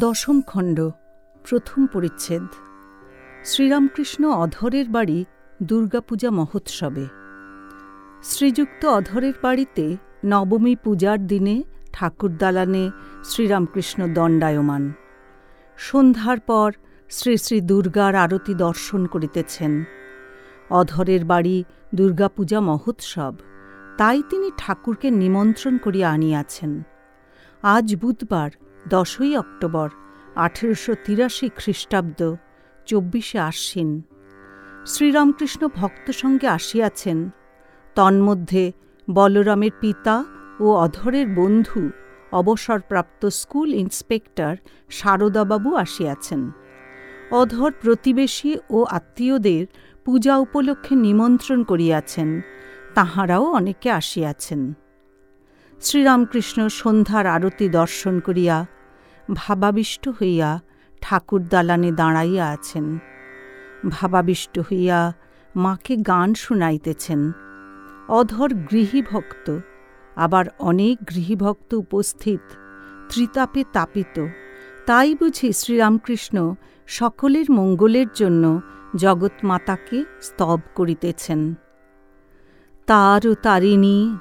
দশম খণ্ড, প্রথম পরিচ্ছেদ। শ্রীরামকৃষ্ণ অধরের বাড়ি দুর্গাপূজা মহোৎসবে। শ্রীযুক্ত অধরের বাড়িতে নবমী পূজার দিনে ঠাকুর দালানে শ্রীরামকৃষ্ণ দণ্ডায়মান। সন্ধ্যার পর শ্রী শ্রী দুর্গার আরতি দর্শন করিতেছেন। অধরের বাড়ি দুর্গাপূজা মহোৎসব, তাই তিনি ঠাকুরকে নিমন্ত্রণ করিয়া আনিয়াছেন। আজ বুধবার দশই অক্টোবর, আঠেরোশো তিরাশি খ্রিস্টাব্দ, চব্বিশে আশ্বিন। শ্রীরামকৃষ্ণ ভক্ত সঙ্গে আসিয়াছেন। তন্মধ্যে বলরামের পিতা ও অধরের বন্ধু, অবসরপ্রাপ্ত স্কুল ইন্সপেক্টর শারদাবাবু আসিয়াছেন। অধর প্রতিবেশী ও আত্মীয়দের পূজা উপলক্ষে নিমন্ত্রণ করিয়াছেন, তাহারাও অনেকে আসিয়াছেন। শ্রীরামকৃষ্ণ সন্ধ্যার আরতি দর্শন করিয়া ভাবাবিষ্ট হইয়া ঠাকুর দালানে দাঁড়াইয়া আছেন। ভাবাবিষ্ট হইয়া মাকে গান শুনাইতেছেন। অধর গৃহীভক্ত, আবার অনেক গৃহীভক্ত উপস্থিত, ত্রিতাপে তাপিত। তাই বুঝি শ্রীরামকৃষ্ণ সকলের মঙ্গলের জন্য জগৎমাতাকে স্তব করিতেছেন। তারও তারিণী,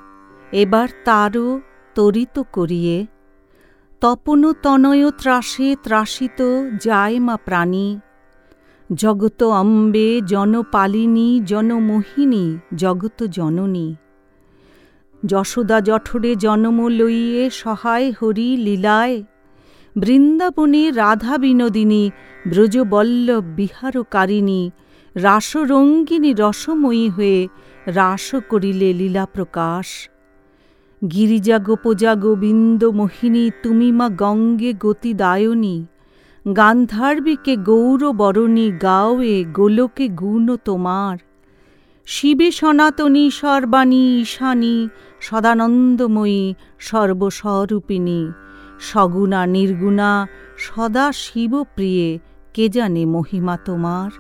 এবার তারও তরিত করিয়ে তপন তনয় ত্রাসে ত্রাসিত যায় মা প্রাণী। জগত অম্বে জনপালিনী জনমোহিনী জগত জননী। যশোদা জঠরে জনম লইয়ে সহায় হরি লীলায়। বৃন্দাবনে রাধা বিনোদিনী, ব্রজবল্লভ বিহারকারিণী, রাসরঙ্গিনী রসময়ী হয়ে রাস করিলে লীলা প্রকাশ গিরিজা গোপজা গোবিন্দ মোহিনী, তুমি মা গঙ্গে গতিদায়নী। গান্ধার্বিকে গৌর বরণী, গাওয়ে গোলকে গুণ তোমার। শিবে সনাতনী, সর্বাণী, ঈশানী, সদানন্দময়ী, সর্বস্বরূপিণী। সগুণা, নির্গুণা, সদা শিবপ্রিয়ে, কে জানে মহিমা তোমার?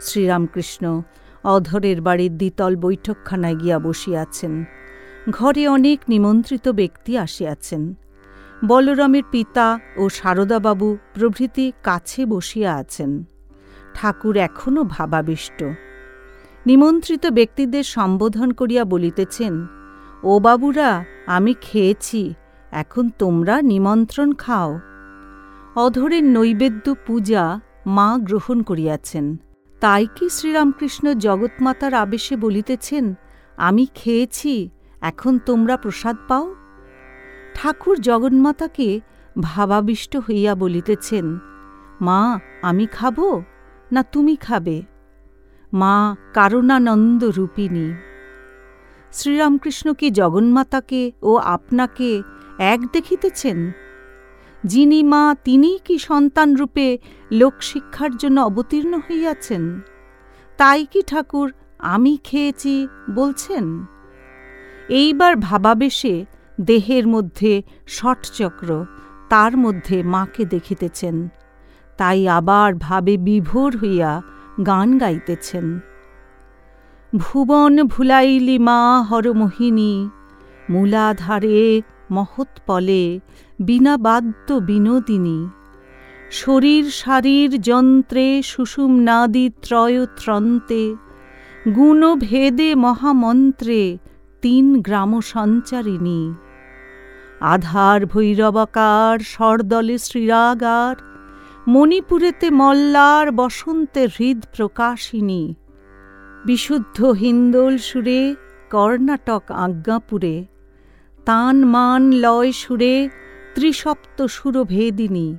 শ্রীরামকৃষ্ণ, অধরের বাড়ির দ্বিতল বৈঠকখানায় গিয়া বসিয়াছেন। ঘরে অনেক নিমন্ত্রিত ব্যক্তি আসিয়াছেন। বলরামের পিতা ও শারদাবাবু প্রভৃতি কাছে বসিয়া আছেন। ঠাকুর এখনও ভাবাবিষ্ট। নিমন্ত্রিত ব্যক্তিদের সম্বোধন করিয়া বলিতেছেন, ও বাবুরা, আমি খেয়েছি, এখন তোমরা নিমন্ত্রণ খাও। অধরের নৈবেদ্য পূজা মা গ্রহণ করিয়াছেন। তাই কি শ্রীরামকৃষ্ণ জগৎমাতার আবেশে বলিতেছেন, আমি খেয়েছি এখন তোমরা প্রসাদ পাও? ঠাকুর জগন্মাতাকে ভাবাবিষ্ট হইয়া বলিতেছেন, মা, আমি খাব না তুমি খাবে? মা, কারণানন্দ রূপিণী শ্রীরামকৃষ্ণ কি জগন্মাতাকে ও আপনাকে এক দেখিতেছেন? যিনি মা, তিনিই কি সন্তানরূপে লোকশিক্ষার জন্য অবতীর্ণ হইয়াছেন? তাই কি ঠাকুর আমি খেয়েছি বলছেন? এইবার ভাবাবেশে দেহের মধ্যে ষটচক্র, তার মধ্যে মাকে দেখিতেছেন। তাই আবার ভাবে বিভোর হইয়া গান গাইতেছেন। ভুবন ভুলাইলি মা হরমোহিনী, মূলাধারে মহৎপলে বিনা বাদ্য বিনোদিনী। শরীর শারীর যন্ত্রে সুষুম নাদি ত্রয়ত্রন্তে গুণভেদে মহামন্ত্রে তিন গ্রাম সঞ্চারিণী। আধার ভৈরবাকার, সরদলে শ্রীরাগার, মণিপুরেতে মল্লার বসন্তে হৃদ প্রকাশিনী বিশুদ্ধ হিন্দোল সুরে কর্ণাটক আজ্ঞাপুরে। তান মান লয় সুরে ত্রিসপ্ত সুরভেদিনী।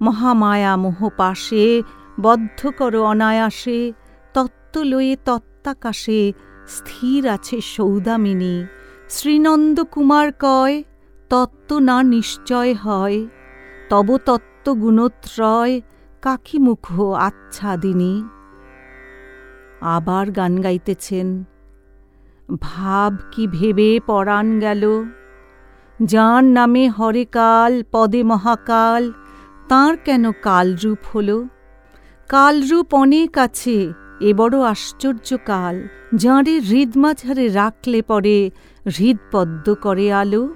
মহামায়া মোহপাশে বদ্ধ কর অনায়াসে, তত্ত্বলয়ে তত্ত্বাকাশে স্থির আছে সৌদামিনী। শ্রীনন্দ কুমার কয়, তত্ত্ব না নিশ্চয় হয়। তব তত্ত্ব গুণত্রয় কাকিমুখ আচ্ছাদিনী। আবার গান গাইতেছেন, ভাব কি ভেবে পরাণ গেল? যার নামে হরে কাল, পদে মহাকাল, তাঁর কেন কালরূপ হল? কালরূপ অনেক আছে এ বড় আশ্চর্য কাল, যাঁরে হৃদমাঝারে রাখলে পরে হৃদপদ্ম করে আলো।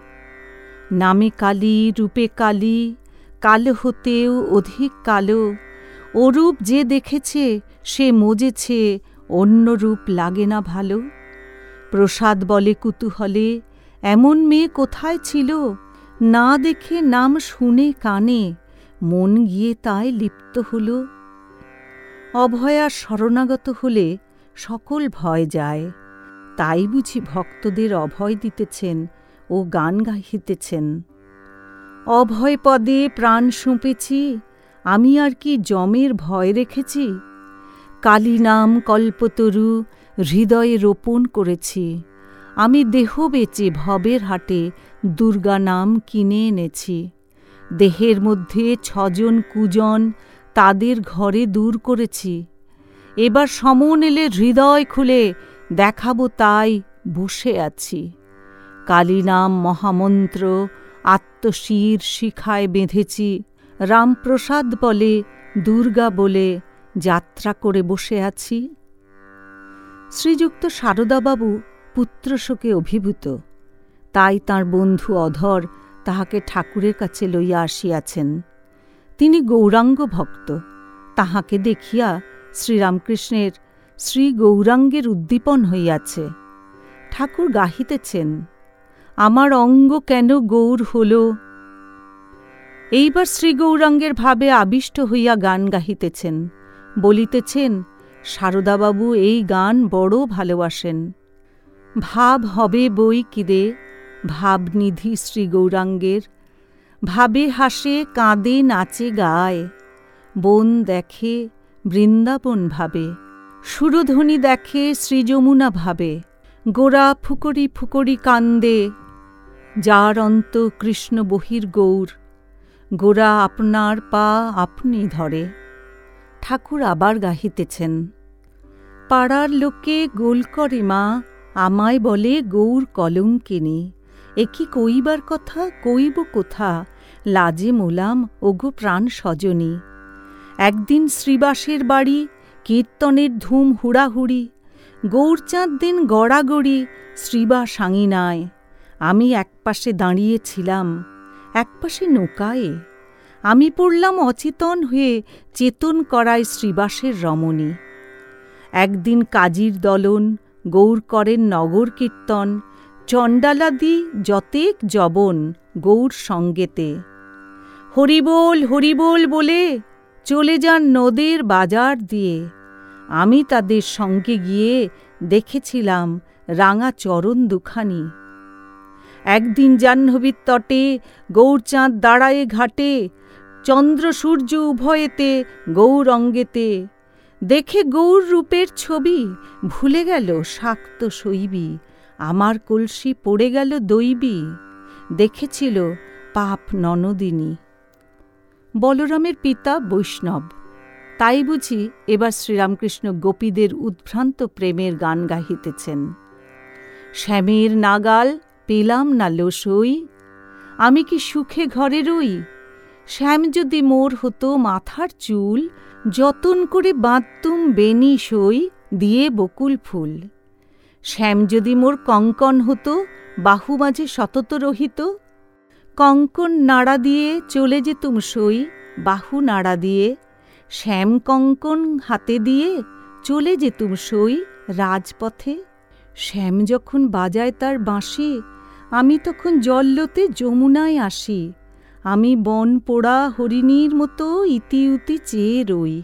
নামে কালী, রূপে কালী, কালো হতেও অধিক কালো। ওরূপ যে দেখেছে, সে মজেছে, অন্য রূপ লাগে না ভালো। প্রসাদ বলে কুতূহলে, এমন মেয়ে কোথায় ছিল? না দেখে নাম শুনে কানে, মন গিয়ে তাই লিপ্ত হল। অভয়া শরণাগত হলে সকল ভয় যায়। তাই বুঝি ভক্তদের অভয় দিতেছেন ও গান গাহিতেছেন। অভয় পদে প্রাণ সুঁপেছি আমি আর কি জমের ভয় রেখেছি? কালী নাম কল্পতরু হৃদয়ে রোপণ করেছি, আমি দেহ বেচে ভবের হাটে দুর্গা নাম কিনে এনেছি। দেহের মধ্যে ছজন কুজন তাদের ঘরে দূর করেছি। এবার সমন এলে হৃদয় খুলে দেখাবো তাই বসে আছি। কালী নাম মহামন্ত্র আত্মশির শিখায় বেঁধেছি। রামপ্রসাদ বলে, দুর্গা বলে যাত্রা করে বসে আছি। শ্রীযুক্ত সারদাবাবু পুত্রশোকে অভিভূত। তাই তার বন্ধু অধর তাহাকে ঠাকুরের কাছে লইয়া আসিয়াছেন। তিনি গৌরাঙ্গ ভক্ত। তাহাকে দেখিয়া শ্রীরামকৃষ্ণের শ্রী গৌরাঙ্গের উদ্দীপন হইয়াছে। ঠাকুর গাহিতেছেন, আমার অঙ্গ কেন গৌর হল? এইবার শ্রী গৌরাঙ্গের ভাবে আবিষ্ট হইয়া গান গাহিতেছেন। বলিতেছেন, সারদাবাবু, এই গান বড় ভালোবাসেন। ভাব হবে বই কিরে ভাবনিধি শ্রী গৌরাঙ্গের ভাবে হাসে কাঁদে নাচে গায়। বন দেখে বৃন্দাবন ভাবে। সুরধ্বনি দেখে শ্রীযমুনা ভাবে। গোড়া ফুকরি ফুকরি কান্দে। যার অন্ত কৃষ্ণ বহির গৌর। গোড়া আপনার পা আপনি ধরে। ঠাকুর আবার গাহিতেছেন। পাড়ার লোকে গোল করে মা, আমায় বলে গৌর কলঙ্কিনী। এ কি কইবার কথা, কইব কোথা? লাজে মোলাম ওগো প্রাণ সজনী। একদিন শ্রীবাসের বাড়ি, কীর্তনের ধুম হুড়াহুড়ি, গৌরচাঁদ দিন গড়াগড়ি শ্রীবা সাঙিনায়। আমি একপাশে দাঁড়িয়েছিলাম, একপাশে নৌকায়ে। আমি পড়লাম অচেতন হয়ে চেতন করায় শ্রীবাসের রমণী। একদিন কাজীর দলন, গৌর করেন নগর কীর্তন, চণ্ডালাদি যতেক জবন গৌর সঙ্গেতে। হরিবোল হরিবোল বলে চলে যান নদের বাজার দিয়ে। আমি তাদের সঙ্গে গিয়ে দেখেছিলাম রাঙা চরণ দুখানি। একদিন জাহ্নবীর তটে গৌরচাঁদ দাঁড়ায়ে ঘাটে, চন্দ্র সূর্য উভয়েতে গৌরঙ্গেতে। দেখে গৌর রূপের ছবি, ভুলে গেল শাক্ত শৈবী, আমার কলসি পড়ে গেল দৈবী। দেখেছিল পাপ ননদিনী। বলরামের পিতা বৈষ্ণব। তাই বুঝি এবার শ্রীরামকৃষ্ণ গোপীদের উদ্ভ্রান্ত প্রেমের গান গাহিতেছেন। শ্যামের নাগাল পেলাম না লোসই, আমি কি সুখে ঘরে রই? শ্যাম যদি মোর হতো মাথার চুল, যতন করে বাঁধতুম বেনি সই দিয়ে বকুল ফুল। শ্যাম যদি মোর কঙ্কন হতো, বাহু মাঝে সতত রহিত কঙ্কন নাড়া দিয়ে চলে যেতুম সই, বাহু নাড়া দিয়ে। শ্যাম কঙ্কন হাতে দিয়ে চলে যেতুম সই রাজপথে। শ্যাম যখন বাজায় তার বাঁশি, আমি তখন জল্লতে যমুনায় আসি। আমি বন পোড়া হরিণীর মতো ইতি উতি চেয়ে রই।